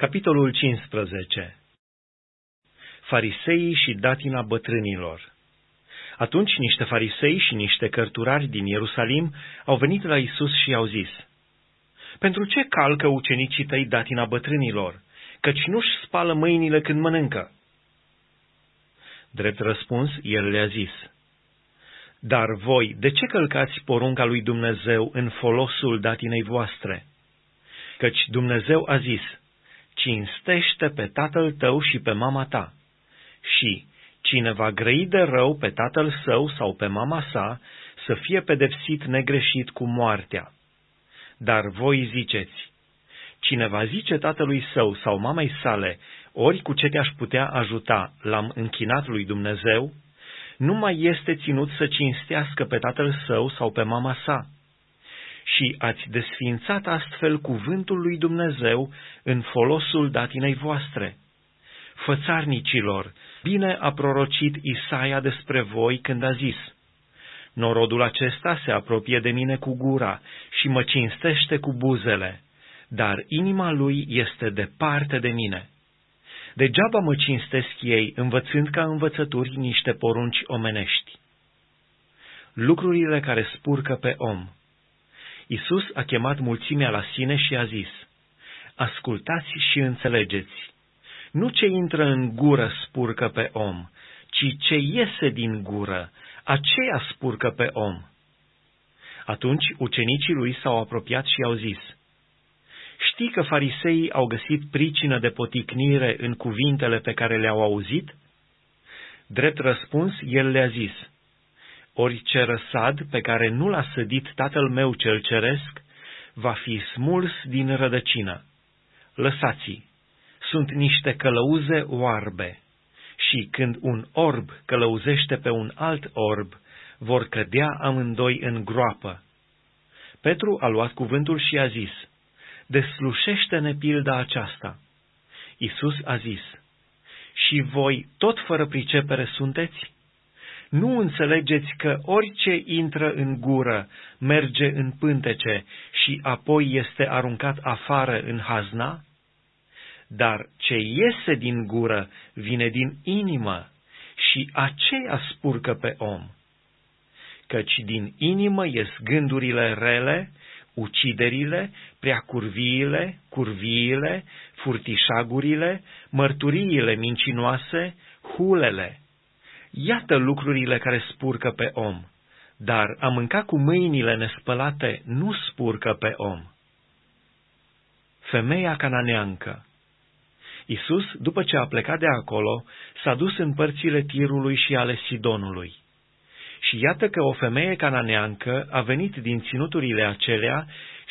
Capitolul 15 Fariseii și datina bătrânilor Atunci niște farisei și niște cărturari din Ierusalim au venit la Isus și i-au zis, Pentru ce calcă ucenicii tăi datina bătrânilor, căci nu-și spală mâinile când mănâncă? Drept răspuns, el le-a zis, Dar voi, de ce călcați porunca lui Dumnezeu în folosul datinei voastre? Căci Dumnezeu a zis, cinstește pe tatăl tău și pe mama ta. Și cine va grăi de rău pe tatăl său sau pe mama sa, să fie pedepsit negreșit cu moartea. Dar voi ziceți, cine va zice tatălui său sau mamei sale, ori cu ce te-aș putea ajuta, l-am închinat lui Dumnezeu, nu mai este ținut să cinstească pe tatăl său sau pe mama sa și ați desfințat astfel cuvântul lui Dumnezeu în folosul datinei voastre. Fățarnicilor, bine a prorocit Isaia despre voi când a zis, Norodul acesta se apropie de mine cu gura și mă cinstește cu buzele, dar inima lui este departe de mine. Degeaba mă cinstesc ei, învățând ca învățături niște porunci omenești. Lucrurile care spurcă pe om – Isus a chemat mulțimea la sine și a zis, Ascultați și înțelegeți, nu ce intră în gură spurcă pe om, ci ce iese din gură, aceea spurcă pe om. Atunci ucenicii lui s-au apropiat și au zis, Știi că fariseii au găsit pricină de poticnire în cuvintele pe care le-au auzit? Drept răspuns, el le-a zis, orice răsad pe care nu l-a sădit Tatăl meu cel ceresc, va fi smuls din rădăcină. Lăsați-i, sunt niște călăuze oarbe, și când un orb călăuzește pe un alt orb, vor cădea amândoi în groapă. Petru a luat cuvântul și a zis, Deslușește-ne pilda aceasta. Isus a zis, Și voi tot fără pricepere sunteți? Nu înțelegeți că orice intră în gură merge în pântece și apoi este aruncat afară în hazna? Dar ce iese din gură vine din inimă și aceea spurcă pe om. Căci din inimă ies gândurile rele, uciderile, preacurviile, curviile, furtișagurile, mărturiile mincinoase, hulele Iată lucrurile spurcă spurcă pe om, dar a mânca cu mâinile nespălate nu spurcă pe om. Femeia cananeancă Isus, după ce a plecat de acolo, s-a dus în părțile Tirului și ale Sidonului. Și iată că o femeie cananeancă a venit din ținuturile acelea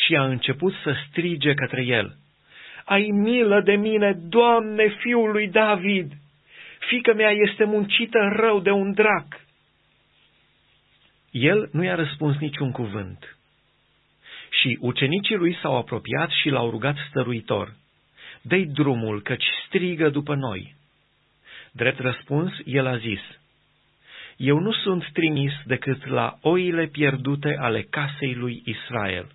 și a început să strige către el. Ai milă de mine, Doamne, fiul lui David! Fică mea este muncită rău de un drac. El nu i-a răspuns niciun cuvânt. Și ucenicii lui s-au apropiat și l-au rugat stăruitor, Dă-i drumul, căci strigă după noi. Drept răspuns, el a zis, Eu nu sunt trimis decât la oile pierdute ale casei lui Israel.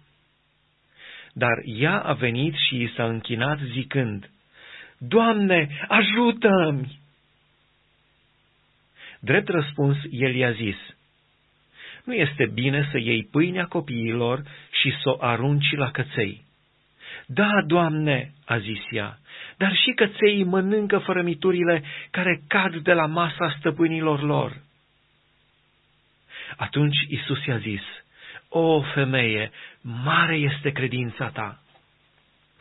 Dar ea a venit și i s-a închinat zicând, Doamne, ajută-mi! Drept răspuns, el i-a zis, Nu este bine să iei pâinea copiilor și să o arunci la căței. Da, Doamne, a zis ea, dar și căței mănâncă fărămiturile care cad de la masa stăpânilor lor. Atunci Isus i-a zis, O, femeie, mare este credința ta,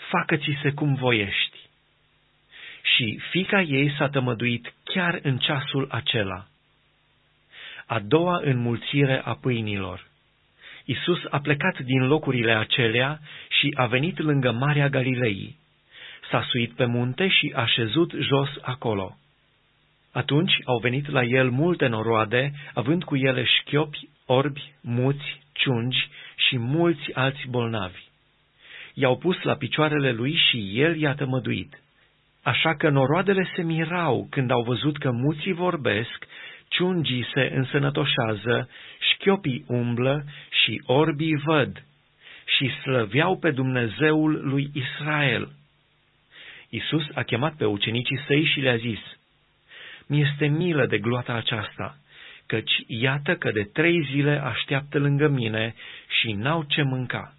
facă-ți se cum voiești. Și fica ei s-a tămăduit chiar în ceasul acela a doua înmulțire a pâinilor. Isus a plecat din locurile acelea și a venit lângă Marea Galilei. S-a suit pe munte și a șezut jos acolo. Atunci au venit la el multe noroade, având cu ele șchiopi, orbi, muți, ciungi și mulți alți bolnavi. I-au pus la picioarele lui și el i-a tămăduit. Așa că noroadele se mirau când au văzut că muții vorbesc ciungii se însănătoșează, șchiopii umblă și orbii văd și slăveau pe Dumnezeul lui Israel. Isus a chemat pe ucenicii săi și le-a zis, Mi-este milă de gloata aceasta, căci iată că de trei zile așteaptă lângă mine și n-au ce mânca.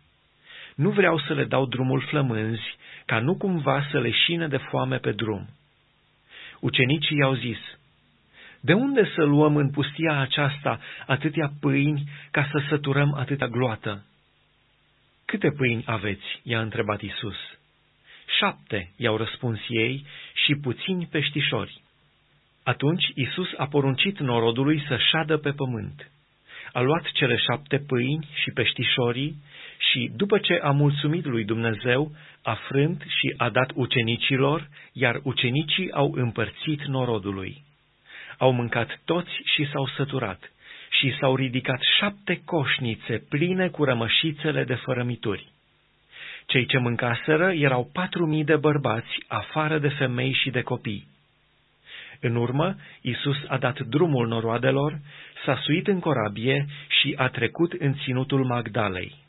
Nu vreau să le dau drumul flămânzi, ca nu cumva să le șine de foame pe drum. Ucenicii i-au zis, De unde să luăm în pustia aceasta atâtea pâini ca să săturăm atâta gloată? Câte pâini aveți? i-a întrebat Isus. Șapte, i-au răspuns ei, și puțini peștișori. Atunci Isus a poruncit norodului să șadă pe pământ. A luat cele șapte pâini și peștișorii și, după ce a mulțumit lui Dumnezeu, a frânt și a dat ucenicilor, iar ucenicii au împărțit norodului. Au mâncat toți și s-au săturat și s-au ridicat șapte coșnițe pline cu rămășițele de fărămituri. Cei ce mâncaseră erau patru mii de bărbați, afară de femei și de copii. În urmă, Isus a dat drumul noroadelor, s-a suit în corabie și a trecut în ținutul Magdalei.